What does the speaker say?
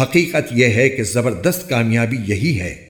حقیقت یہ ہے کہ زبردست کامیابی یہی ہے۔